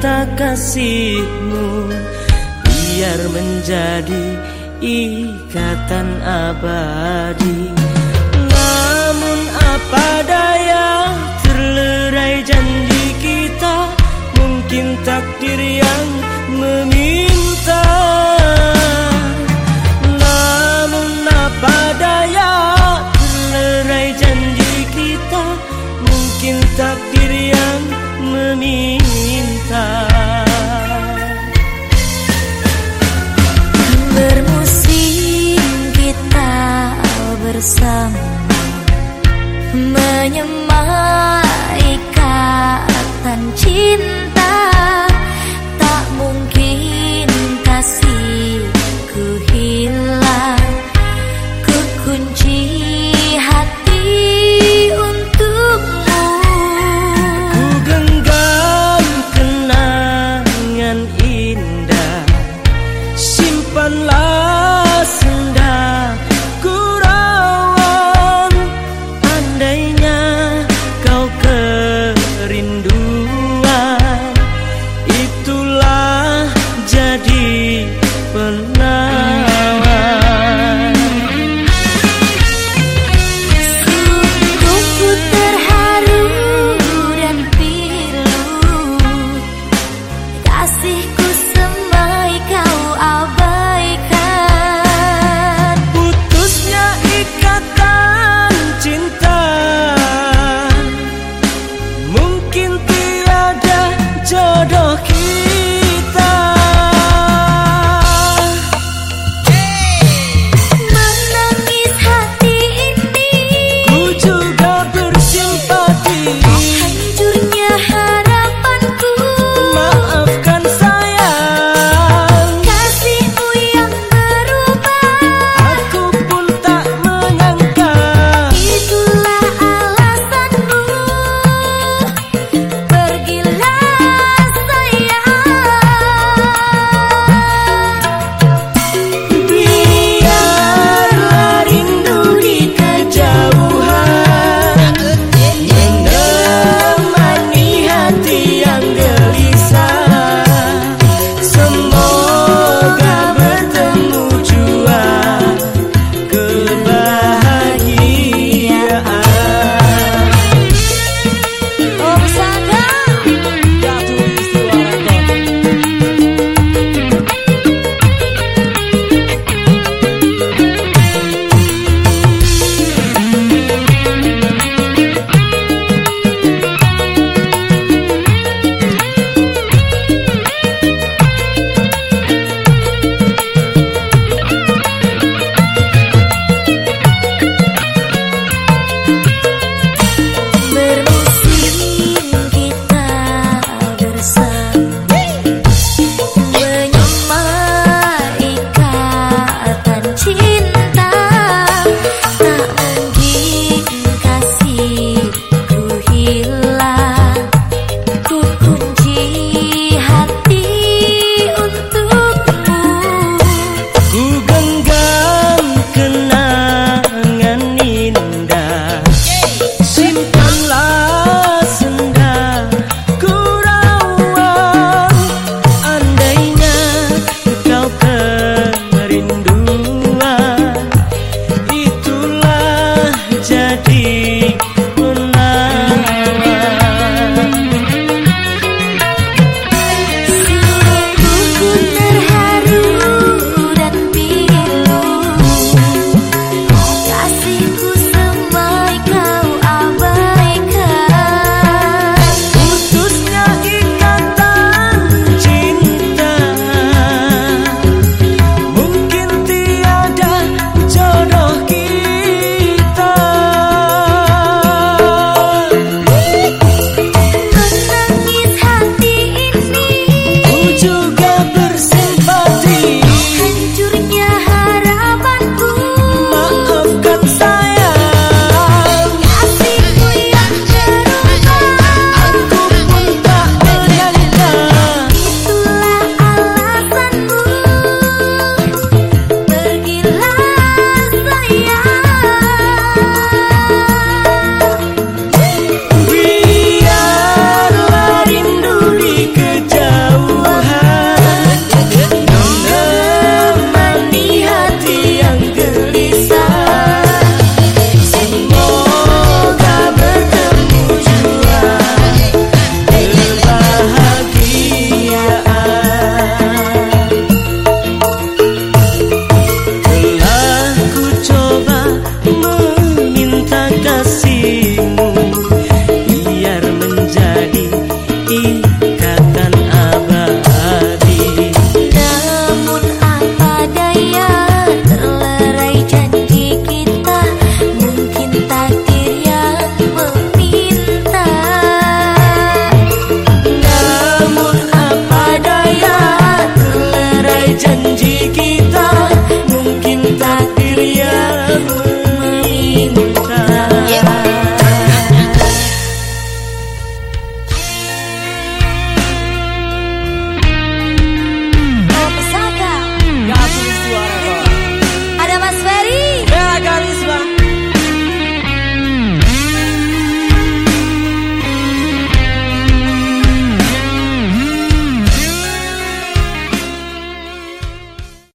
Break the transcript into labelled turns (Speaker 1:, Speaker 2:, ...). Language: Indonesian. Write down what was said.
Speaker 1: cinta kasihmu Biar menjadi ikatan abadi.